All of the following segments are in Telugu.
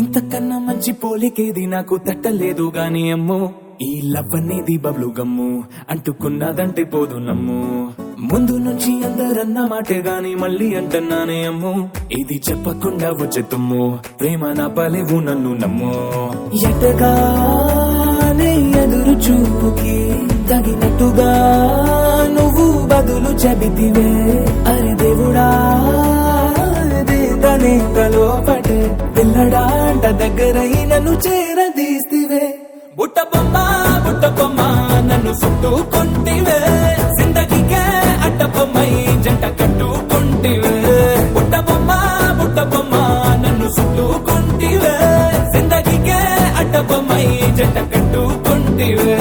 ఇంతకన్నా మంచి పోలికేది నాకు తట్టలేదు గాని అమ్మో ఈ లవ్ అనేది బబ్లు గమ్ము అంటుకున్నదంటే పోదు నమ్ము. ముందు నుంచి అందరన్న మాటే గాని మళ్ళీ అంటున్నానే అమ్ము ఇది చెప్పకుండా వచ్చే తుమ్ము ప్రేమ నా పలేవు నన్ను నమ్ము. ఎటగానే ఎదురు చూపుకి తగినట్టుగా నువ్వు బదులు చెబితివే. అరే దేవుడా లోపటే పిల్లడా అంట దగ్గరై నన్ను చేరదీస్తివే. బుట్ట బొమ్మ బుట్ట బొమ్మ నన్ను చుట్టుకుంటివే. జిందగీకే అడ్డ బొమ్మై జంట కట్టుకుంటివే. బుట్ట బొమ్మ బుట్ట బొమ్మ నన్ను చుట్టుకుంటివే. జిందగీకే అడ్డ బొమ్మై జంట కట్టుకుంటివే.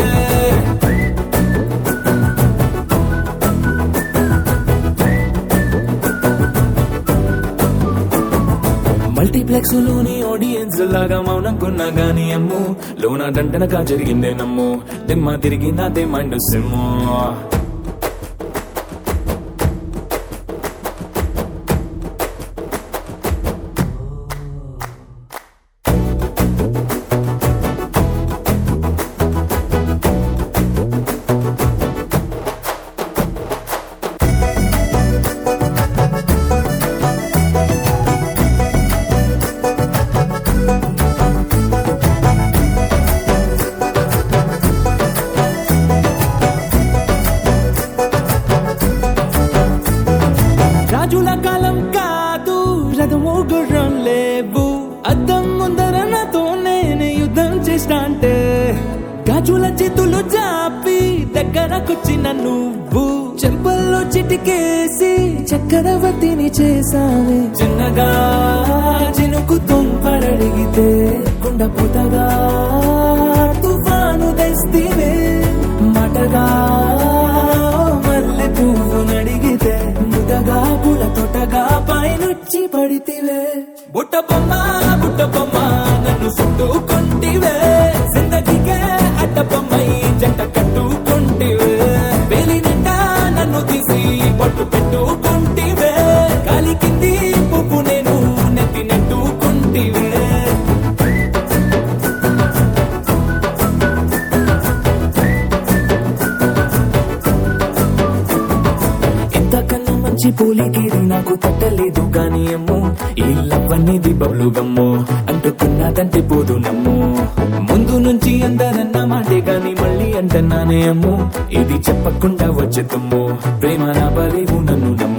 మల్టీప్లెక్స్లోని ఆడియన్స్ లాగా మౌనం కొన్నా గాని అమ్ము లోన దండనగా జరిగిందే నమ్ము దిమ్మ తిరిగిందా నాదే మైండ్ సిమ్ము. రాజుల కాలం కాదు రథము గుర్రం లేవు. అద్దం ముందర నాతో నేను యుద్ధం చేస్తాంటే గాజుల చేతులు చాపి దగ్గరకొచ్చిన నువ్వు చెంపల్లో చిటికేసి చక్రవర్తిని చేసావే చిన్నగా చినుకు తుంపడడిగితే కుండపోతగా తుఫాను తెస్తివే. తొటగా పైనుచ్చి పడితివే. బుట్ట బొమ్మ మంచి నాకు తట్టలేదు గాని అమ్ము. ఈ లవ్ బబ్లు గమ్ము అంటుకున్నదంటే పోదు నమ్ము. ముందు నుంచి అందరన్న మాటే గాని మళ్ళీ అంటన్నానే అమ్ము. ఇది చెప్పకుండా వచ్చే ప్రేమ నా బలేవు నన్ను నమ్ము.